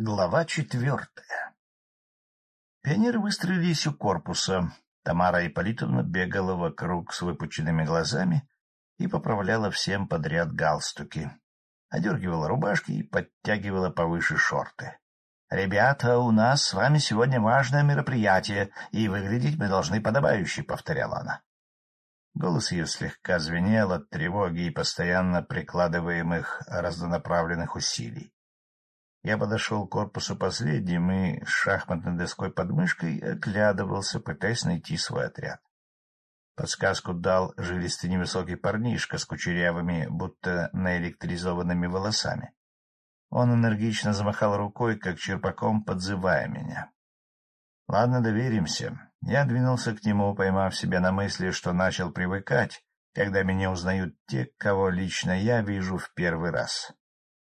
Глава четвертая Пионеры выстроились у корпуса. Тамара Ипполитовна бегала вокруг с выпученными глазами и поправляла всем подряд галстуки. Одергивала рубашки и подтягивала повыше шорты. — Ребята, у нас с вами сегодня важное мероприятие, и выглядеть мы должны подобающе, — повторяла она. Голос ее слегка звенел от тревоги и постоянно прикладываемых разнонаправленных усилий. Я подошел к корпусу последним и с шахматной доской под мышкой оглядывался, пытаясь найти свой отряд. Подсказку дал жилистый невысокий парнишка с кучерявыми, будто наэлектризованными волосами. Он энергично замахал рукой, как черпаком подзывая меня. — Ладно, доверимся. Я двинулся к нему, поймав себя на мысли, что начал привыкать, когда меня узнают те, кого лично я вижу в первый раз.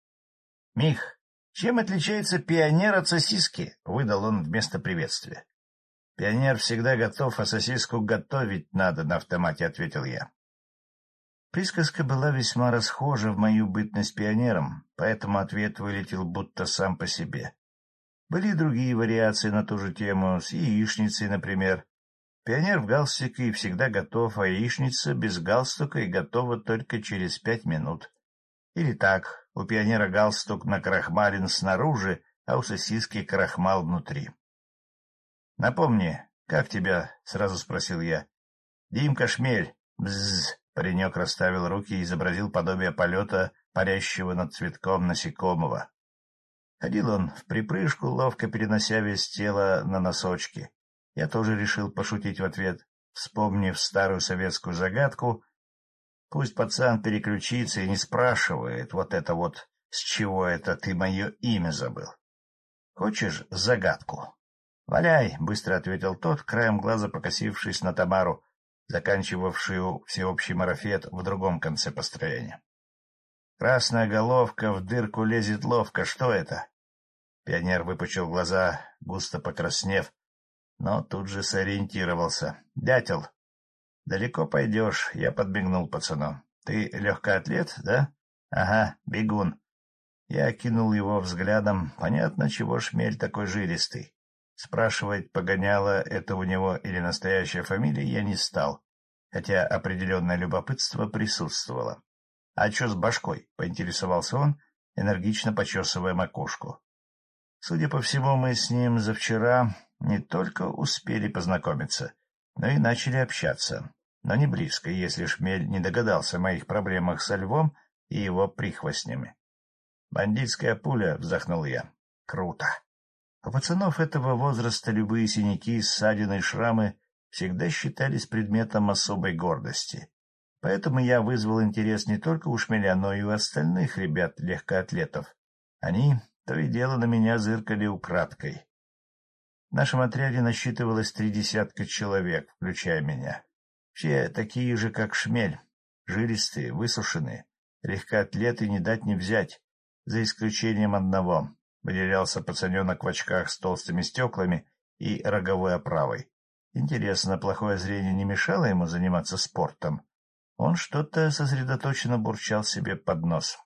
— Мих, чем отличается пионер от сосиски? — выдал он вместо приветствия. — Пионер всегда готов, а сосиску готовить надо, — на автомате ответил я. Присказка была весьма расхожа в мою бытность пионером, поэтому ответ вылетел будто сам по себе. Были и другие вариации на ту же тему, с яичницей, например. Пионер в галстуке и всегда готов, а яичница без галстука и готова только через пять минут. Или так, у пионера галстук накрахмален снаружи, а у сосиски крахмал внутри. — Напомни, как тебя? — сразу спросил я. — Димка Шмель. Бзз. Паренек расставил руки и изобразил подобие полета, парящего над цветком насекомого. Ходил он в припрыжку, ловко перенося весь тело на носочки. Я тоже решил пошутить в ответ, вспомнив старую советскую загадку. Пусть пацан переключится и не спрашивает вот это вот, с чего это ты мое имя забыл. Хочешь загадку? — Валяй, — быстро ответил тот, краем глаза покосившись на Тамару, заканчивавшую всеобщий марафет в другом конце построения. Красная головка в дырку лезет ловко. Что это? Пионер выпучил глаза, густо покраснев, но тут же сориентировался. — Дятел. — Далеко пойдешь, — я подбегнул пацану. — Ты легкоатлет, да? — Ага, бегун. Я кинул его взглядом. Понятно, чего шмель такой жилистый. Спрашивать, погоняло это у него или настоящая фамилия, я не стал, хотя определенное любопытство присутствовало. — А что с башкой? — поинтересовался он, энергично почесывая макушку. Судя по всему, мы с ним за вчера не только успели познакомиться, но и начали общаться, но не близко, если Шмель не догадался о моих проблемах со львом и его прихвостнями. «Бандитская пуля», — вздохнул я. «Круто». У пацанов этого возраста любые синяки, ссадины и шрамы всегда считались предметом особой гордости. Поэтому я вызвал интерес не только у Шмеля, но и у остальных ребят-легкоатлетов. Они то и дело на меня зыркали украдкой. В нашем отряде насчитывалось три десятка человек, включая меня. Все такие же, как Шмель, жилистые, высушенные, легкоатлеты не дать не взять, за исключением одного. Выделялся пацаненок в очках с толстыми стеклами и роговой оправой. Интересно, плохое зрение не мешало ему заниматься спортом? Он что-то сосредоточенно бурчал себе под нос.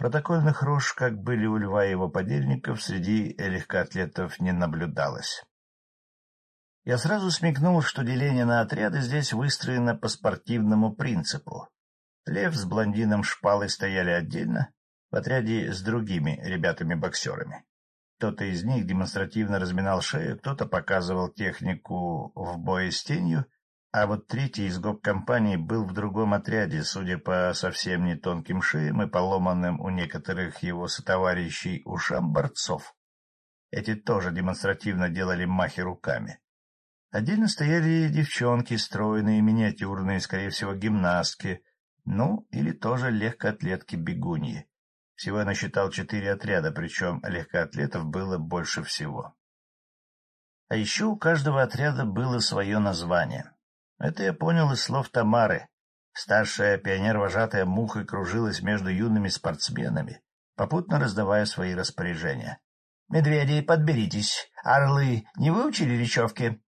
Протокольных рож, как были у льва и его подельников, среди легкоатлетов не наблюдалось. Я сразу смекнул, что деление на отряды здесь выстроено по спортивному принципу. Лев с блондином шпалой стояли отдельно, в отряде с другими ребятами-боксерами. Кто-то из них демонстративно разминал шею, кто-то показывал технику в бое с тенью, а вот третий из гоп-компании был в другом отряде, судя по совсем не тонким шеям и поломанным у некоторых его сотоварищей ушам борцов. Эти тоже демонстративно делали махи руками. Отдельно стояли девчонки, стройные, миниатюрные, скорее всего, гимнастки, ну, или тоже легкоатлетки-бегуньи. Всего я насчитал четыре отряда, причем легкоатлетов было больше всего. А еще у каждого отряда было свое название. Это я понял из слов Тамары. Старшая пионер-вожатая мухой кружилась между юными спортсменами, попутно раздавая свои распоряжения. — Медведи, подберитесь. Орлы не выучили речевки?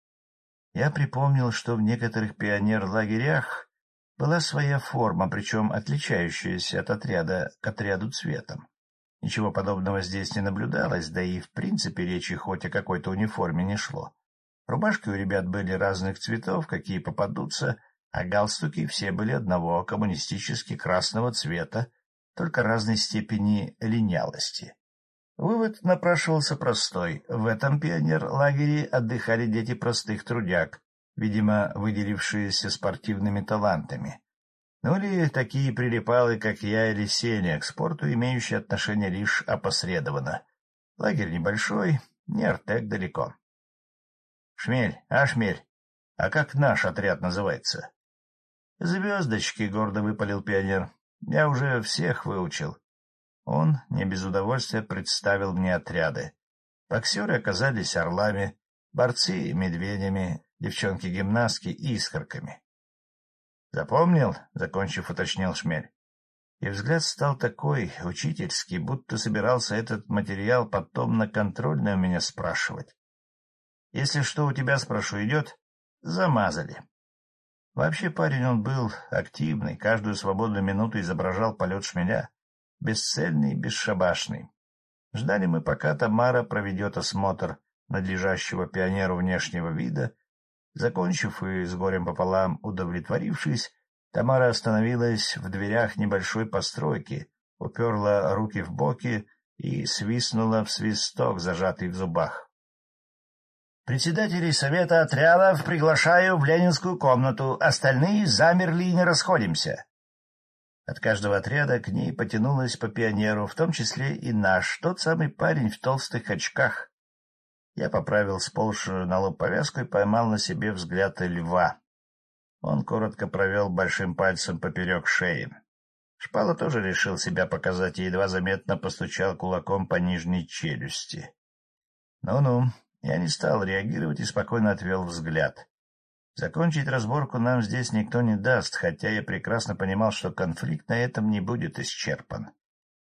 Я припомнил, что в некоторых пионер-лагерях была своя форма, причем отличающаяся от отряда к отряду цветом. Ничего подобного здесь не наблюдалось, да и в принципе речи хоть о какой-то униформе не шло. Рубашки у ребят были разных цветов, какие попадутся, а галстуки все были одного коммунистически красного цвета, только разной степени линялости. Вывод напрашивался простой. В этом пионер-лагере отдыхали дети простых трудяг, видимо, выделившиеся спортивными талантами. Ну или такие прилипалы, как я или Сеня, к спорту имеющие отношение лишь опосредованно. Лагерь небольшой, не Артек далеко. — Шмель, а, Шмель, а как наш отряд называется? — Звездочки, — гордо выпалил пионер. — Я уже всех выучил. Он не без удовольствия представил мне отряды. Боксеры оказались орлами, борцы — медведями, девчонки-гимнастки — искорками. — Запомнил? — закончив, уточнил Шмель. И взгляд стал такой, учительский, будто собирался этот материал потом на контрольную меня спрашивать. — Если что у тебя, спрошу, идет? Замазали. Вообще парень он был активный, каждую свободную минуту изображал полет шмеля бесцельный, бесшабашный. Ждали мы, пока Тамара проведет осмотр надлежащего пионеру внешнего вида. Закончив и с горем пополам удовлетворившись, Тамара остановилась в дверях небольшой постройки, уперла руки в боки и свистнула в свисток, зажатый в зубах. «Председателей совета отрядов приглашаю в ленинскую комнату, остальные замерли и не расходимся». От каждого отряда к ней потянулась по пионеру, в том числе и наш, тот самый парень в толстых очках. Я поправил сползшую на лоб повязку и поймал на себе взгляд льва. Он коротко провел большим пальцем поперек шеи. Шпала тоже решил себя показать и едва заметно постучал кулаком по нижней челюсти. Ну-ну, я не стал реагировать и спокойно отвел взгляд. Закончить разборку нам здесь никто не даст, хотя я прекрасно понимал, что конфликт на этом не будет исчерпан.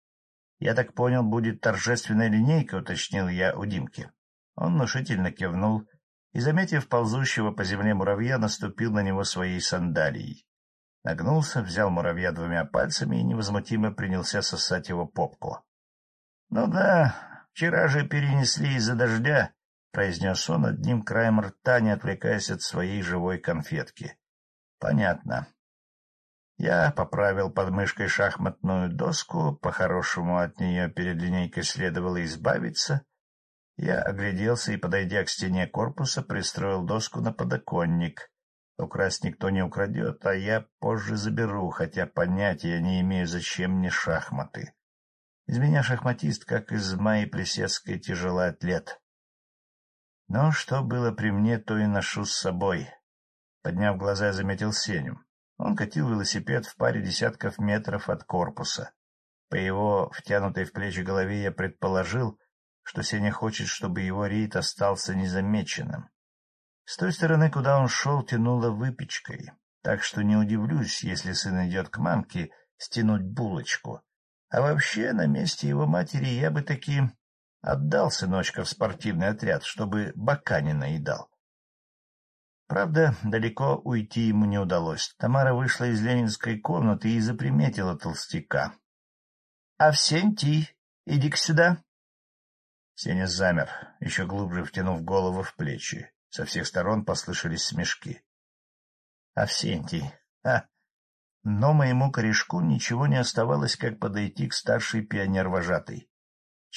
— Я так понял, будет торжественная линейка, — уточнил я у Димки. Он внушительно кивнул и, заметив ползущего по земле муравья, наступил на него своей сандалией. Нагнулся, взял муравья двумя пальцами и невозмутимо принялся сосать его попку. — Ну да, вчера же перенесли из-за дождя, — произнес он одним краем рта, не отвлекаясь от своей живой конфетки. — Понятно. Я поправил под мышкой шахматную доску, по-хорошему от нее перед линейкой следовало избавиться. Я огляделся и, подойдя к стене корпуса, пристроил доску на подоконник. Украсть никто не украдет, а я позже заберу, хотя понятия не имею, зачем мне шахматы. Из меня шахматист, как из Майи Плесецкой тяжелый атлет. Но что было при мне, то и ношу с собой. Подняв глаза, заметил Сеню. Он катил велосипед в паре десятков метров от корпуса. По его втянутой в плечи голове я предположил, что Сеня хочет, чтобы его рейд остался незамеченным. С той стороны, куда он шел, тянуло выпечкой, так что не удивлюсь, если сын идет к мамке стянуть булочку. А вообще, на месте его матери я бы таки Отдал сыночка в спортивный отряд, чтобы бока не наедал. Правда, далеко уйти ему не удалось. Тамара вышла из ленинской комнаты и заприметила толстяка. — Овсентий, иди-ка сюда. Сеня замер, еще глубже втянув голову в плечи. Со всех сторон послышались смешки. — Овсентий, а! Но моему корешку ничего не оставалось, как подойти к старшей пионер-вожатой. —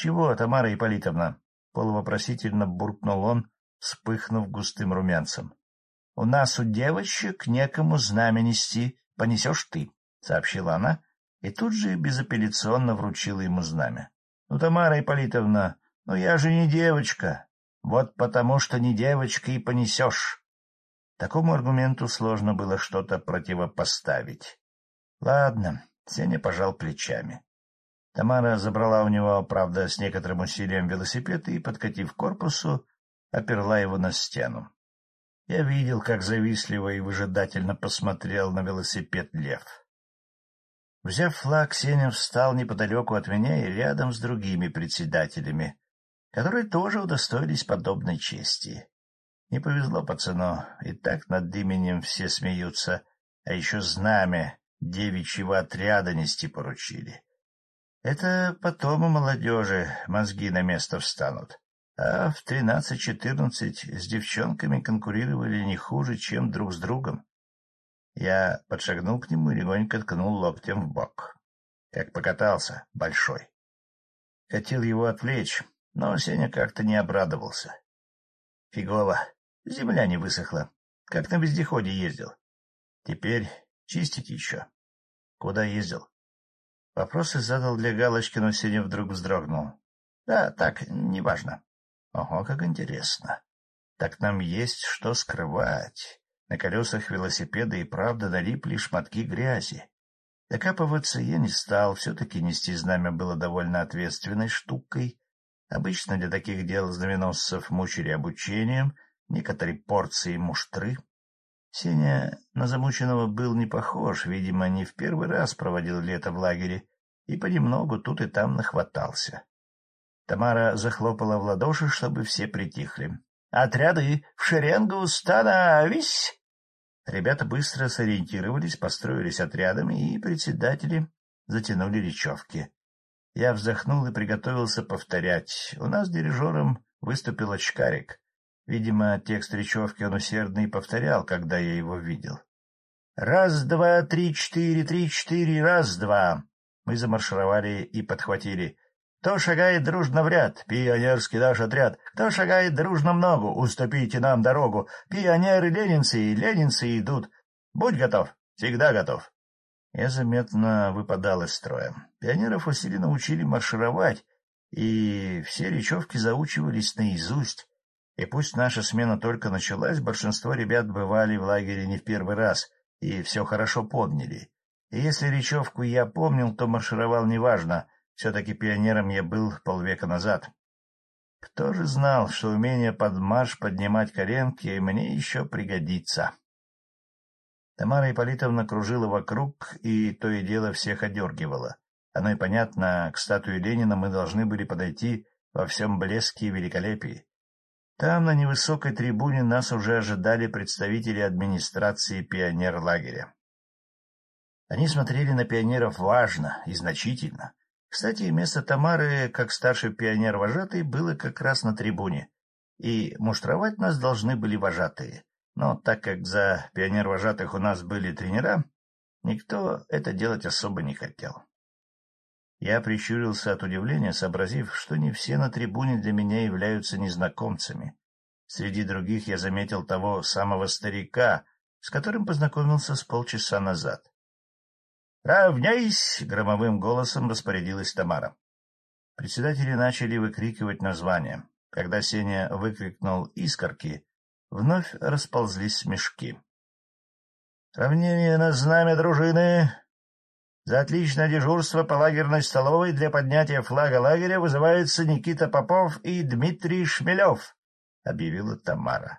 Чего, Тамара Ипполитовна? — полувопросительно буркнул он, вспыхнув густым румянцем. — У нас у девочек некому знамя нести, понесешь ты, — сообщила она, и тут же безапелляционно вручила ему знамя. — Ну, Тамара Ипполитовна, ну я же не девочка. Вот потому что не девочка и понесешь. Такому аргументу сложно было что-то противопоставить. Ладно, Сеня пожал плечами. Тамара забрала у него, правда, с некоторым усилием велосипед и, подкатив к корпусу, оперла его на стену. Я видел, как завистливо и выжидательно посмотрел на велосипед лев. Взяв флаг, Сеня встал неподалеку от меня и рядом с другими председателями, которые тоже удостоились подобной чести. Не повезло пацану, и так над именем все смеются, а еще знамя девичьего отряда нести поручили. Это потом у молодежи мозги на место встанут. А в тринадцать-четырнадцать с девчонками конкурировали не хуже, чем друг с другом. Я подшагнул к нему и легонько ткнул локтем в бок. Как покатался, большой. Хотел его отвлечь, но Сеня как-то не обрадовался. Фигово, земля не высохла, как на вездеходе ездил. Теперь чистить еще. Куда ездил? Вопросы задал для галочки, но Сеня вдруг вздрогнул. Да, так, неважно. Ого, как интересно. Так нам есть что скрывать. На колесах велосипеда и правда налипли шматки грязи. Докапываться я не стал, все-таки нести знамя было довольно ответственной штукой. Обычно для таких дел знаменосцев мучили обучением, некоторые порции муштры. Сеня на замученного был не похож, видимо, не в первый раз проводил лето в лагере, и понемногу тут и там нахватался. Тамара захлопала в ладоши, чтобы все притихли. — Отряды в шеренгу становись! Ребята быстро сориентировались, построились отрядами, и председатели затянули речевки. Я вздохнул и приготовился повторять. У нас дирижером выступил очкарик. Видимо, текст речевки он усердно и повторял, когда я его видел. «Раз, два, три, четыре, три, четыре, раз, два!» Мы замаршировали и подхватили. Кто шагает дружно в ряд? Пионерский наш отряд. Кто шагает дружно много? Уступите нам дорогу. Пионеры-ленинцы и ленинцы идут. Будь готов. Всегда готов. Я заметно выпадал из строя. Пионеров усиленно учили маршировать, и все речевки заучивались наизусть. И пусть наша смена только началась, большинство ребят бывали в лагере не в первый раз и все хорошо помнили. И если речевку я помнил, то маршировал неважно — все-таки пионером я был полвека назад. Кто же знал, что умение под марш поднимать коленки мне еще пригодится? Тамара Ипполитовна кружила вокруг и то и дело всех одергивала. Оно и понятно, к статуе Ленина мы должны были подойти во всем блеске и великолепии. Там, на невысокой трибуне, нас уже ожидали представители администрации пионер-лагеря. Они смотрели на пионеров важно и значительно, кстати, место Тамары, как старший пионер-вожатый, было как раз на трибуне, и муштровать нас должны были вожатые. Но так как за пионер-вожатых у нас были тренера, никто это делать особо не хотел. Я прищурился от удивления, сообразив, что не все на трибуне для меня являются незнакомцами. Среди других я заметил того самого старика, с которым познакомился с полчаса назад. «Равняйсь!» — громовым голосом распорядилась Тамара. Председатели начали выкрикивать названия. Когда Сеня выкрикнул «Искорки», вновь расползлись смешки. «Равнение на знамя дружины! За отличное дежурство по лагерной столовой для поднятия флага лагеря вызываются Никита Попов и Дмитрий Шмелев», — объявила Тамара.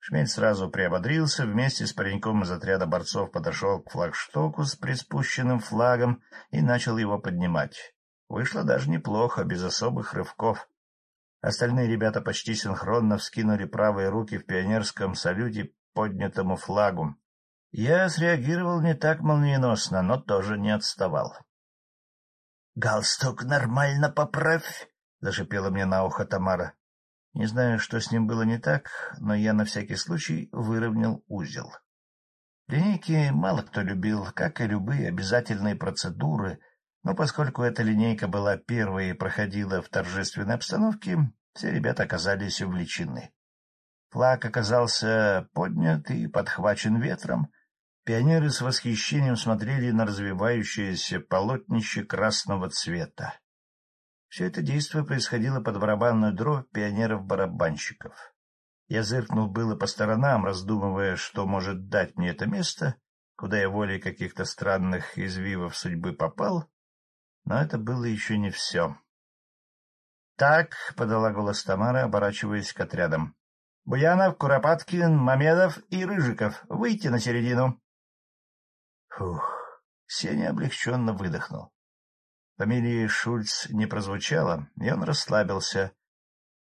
Шмель сразу приободрился, вместе с пареньком из отряда борцов подошел к флагштоку с приспущенным флагом и начал его поднимать. Вышло даже неплохо, без особых рывков. Остальные ребята почти синхронно вскинули правые руки в пионерском салюте поднятому флагу. Я среагировал не так молниеносно, но тоже не отставал. — Галстук нормально поправь, — зашипела мне на ухо Тамара. Не знаю, что с ним было не так, но я на всякий случай выровнял узел. Линейки мало кто любил, как и любые обязательные процедуры, но поскольку эта линейка была первой и проходила в торжественной обстановке, все ребята оказались увлечены. Флаг оказался поднят и подхвачен ветром. Пионеры с восхищением смотрели на развивающееся полотнище красного цвета. Все это действие происходило под барабанную дробь пионеров-барабанщиков. Я зыркнул было по сторонам, раздумывая, что может дать мне это место, куда я волей каких-то странных извивов судьбы попал, но это было еще не все. — Так, — подала голос Тамара, оборачиваясь к отрядам. — Буянов, Куропаткин, Мамедов и Рыжиков, выйти на середину. Фух, Сеня облегченно выдохнул. Фамилии Шульц не прозвучало, и он расслабился.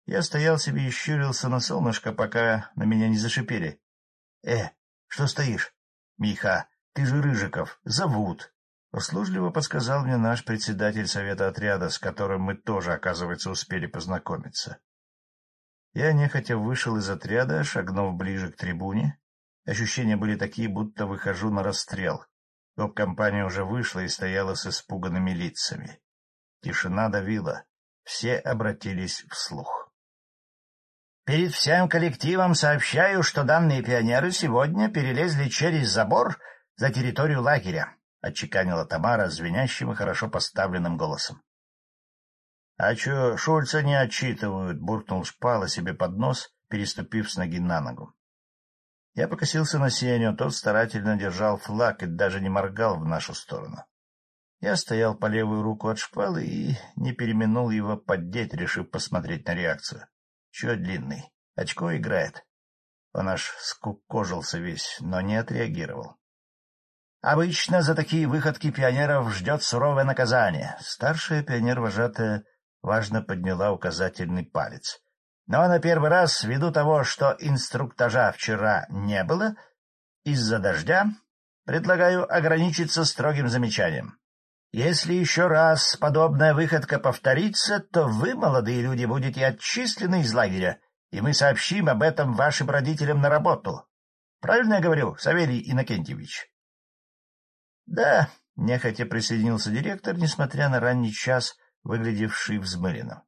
Я стоял себе и щурился на солнышко, пока на меня не зашипели. — Э, что стоишь? — Миха, ты же Рыжиков, зовут. Услужливо подсказал мне наш председатель совета отряда, с которым мы тоже, оказывается, успели познакомиться. Я нехотя вышел из отряда, шагнув ближе к трибуне. Ощущения были такие, будто выхожу на расстрел. Гоп-компания уже вышла и стояла с испуганными лицами. Тишина давила. Все обратились вслух. «Перед всем коллективом сообщаю, что данные пионеры сегодня перелезли через забор за территорию лагеря», — отчеканила Тамара звенящим и хорошо поставленным голосом. — А чё, Шульца не отчитывают? — буркнул Шпала себе под нос, переступив с ноги на ногу. Я покосился на Сеню, тот старательно держал флаг и даже не моргал в нашу сторону. Я стоял по левую руку от шпалы и не переминул его поддеть, решив посмотреть на реакцию. Чё длинный? Очко играет. Он аж скукожился весь, но не отреагировал. Обычно за такие выходки пионеров ждет суровое наказание. Старшая пионер-вожатая важно подняла указательный палец. Но на первый раз, ввиду того, что инструктажа вчера не было, из-за дождя, предлагаю ограничиться строгим замечанием. Если еще раз подобная выходка повторится, то вы, молодые люди, будете отчислены из лагеря, и мы сообщим об этом вашим родителям на работу. Правильно я говорю, Савелий Иннокентьевич? — Да, — нехотя присоединился директор, несмотря на ранний час, выглядевший взмыленным. —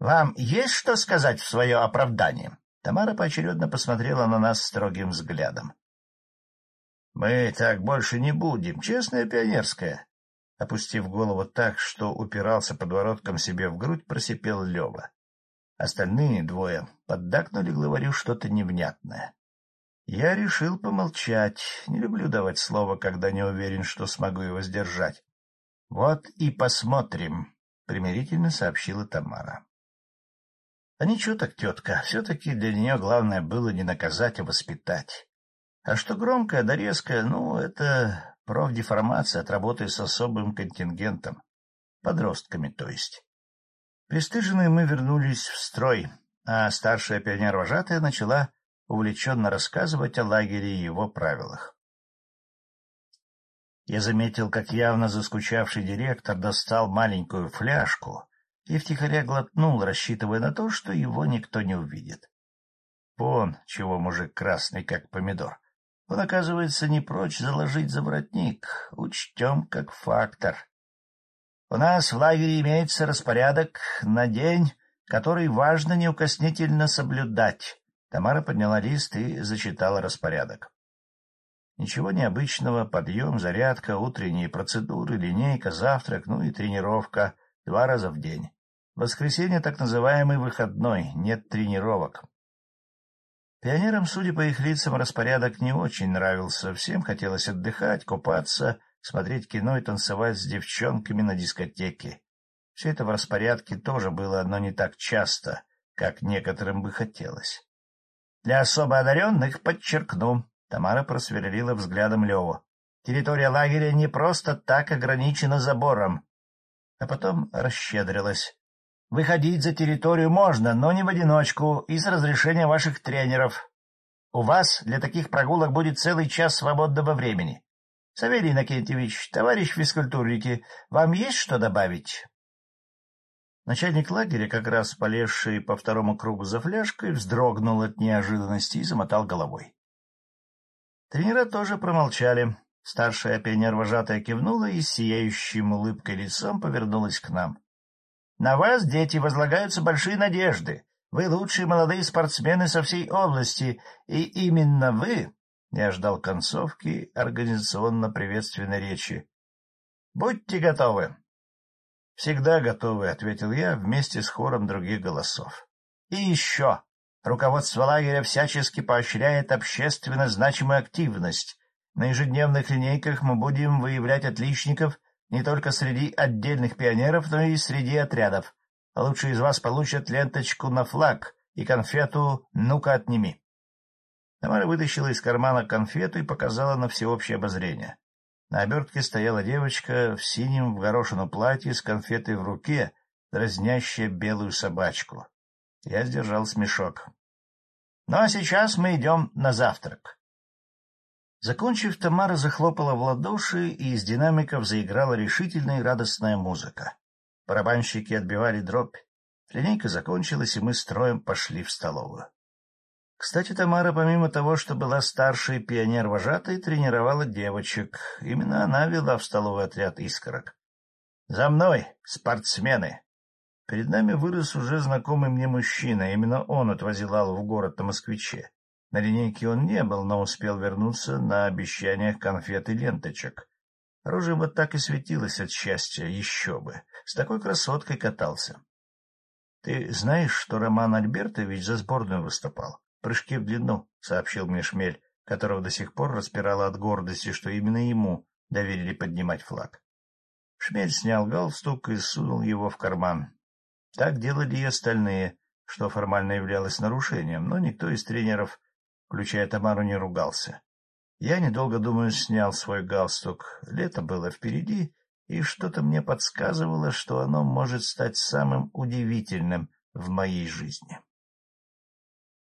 Вам есть что сказать в свое оправдание? Тамара поочередно посмотрела на нас строгим взглядом. — Мы так больше не будем, честная пионерская. Опустив голову так, что упирался подбородком себе в грудь, просипел Лева. Остальные двое поддакнули главарю что-то невнятное. Я решил помолчать. Не люблю давать слово, когда не уверен, что смогу его сдержать. — Вот и посмотрим, — примирительно сообщила Тамара. — А ничего так, тетка, все-таки для нее главное было не наказать, а воспитать. А что громкое да резкое, ну, это профдеформация от работы с особым контингентом, подростками, то есть. Пристыженные мы вернулись в строй, а старшая пионер-вожатая начала увлеченно рассказывать о лагере и его правилах. Я заметил, как явно заскучавший директор достал маленькую фляжку и втихаря глотнул, рассчитывая на то, что его никто не увидит. Вон, чего мужик красный, как помидор. Он, оказывается, не прочь заложить за воротник. Учтем как фактор. У нас в лагере имеется распорядок на день, который важно неукоснительно соблюдать. Тамара подняла лист и зачитала распорядок. Ничего необычного, подъем, зарядка, утренние процедуры, линейка, завтрак, ну и тренировка два раза в день. Воскресенье так называемый выходной, нет тренировок. Пионерам, судя по их лицам, распорядок не очень нравился. Всем хотелось отдыхать, купаться, смотреть кино и танцевать с девчонками на дискотеке. Все это в распорядке тоже было, но не так часто, как некоторым бы хотелось. Для особо одаренных подчеркну. Тамара просверлила взглядом Леву. Территория лагеря не просто так ограничена забором. А потом расщедрилась. Выходить за территорию можно, но не в одиночку и с разрешения ваших тренеров. У вас для таких прогулок будет целый час свободного времени. Савелий Иннокентьевич, товарищ физкультурники, вам есть что добавить? Начальник лагеря, как раз полезший по второму кругу за фляжкой, вздрогнул от неожиданности и замотал головой. Тренера тоже промолчали. Старшая пионер-вожатая кивнула и с сияющим улыбкой лицом повернулась к нам. — На вас, дети, возлагаются большие надежды. Вы лучшие молодые спортсмены со всей области, и именно вы... Я ждал концовки организационно-приветственной речи. — Будьте готовы. «Всегда готовы», — ответил я вместе с хором других голосов. «И еще. Руководство лагеря всячески поощряет общественно значимую активность. На ежедневных линейках мы будем выявлять отличников не только среди отдельных пионеров, но и среди отрядов. Лучшие из вас получат ленточку на флаг и конфету «Ну-ка, отними». Тамара вытащила из кармана конфету и показала на всеобщее обозрение. На обертке стояла девочка в синем в горошину платье с конфетой в руке, дразнящая белую собачку. Я сдержал смешок. — Ну, а сейчас мы идем на завтрак. Закончив, Тамара захлопала в ладоши, и из динамиков заиграла решительная и радостная музыка. Барабанщики отбивали дробь. Линейка закончилась, и мы строем пошли в столовую. Кстати, Тамара, помимо того, что была старшей пионер-вожатой, тренировала девочек. Именно она вела в столовый отряд искорок. «За мной, спортсмены!» Перед нами вырос уже знакомый мне мужчина. Именно он отвозил Аллу в город на москвиче. На линейке он не был, но успел вернуться на обещаниях конфет и ленточек. Оружие вот так и светилось от счастья, еще бы. С такой красоткой катался. — Ты знаешь, что Роман Альбертович за сборную выступал? Прыжки в длину, — сообщил мне Шмель, которого до сих пор распирало от гордости, что именно ему доверили поднимать флаг. Шмель снял галстук и сунул его в карман. Так делали и остальные, что формально являлось нарушением, но никто из тренеров включая Тамару, не ругался. Я, недолго думаю, снял свой галстук. Лето было впереди, и что-то мне подсказывало, что оно может стать самым удивительным в моей жизни.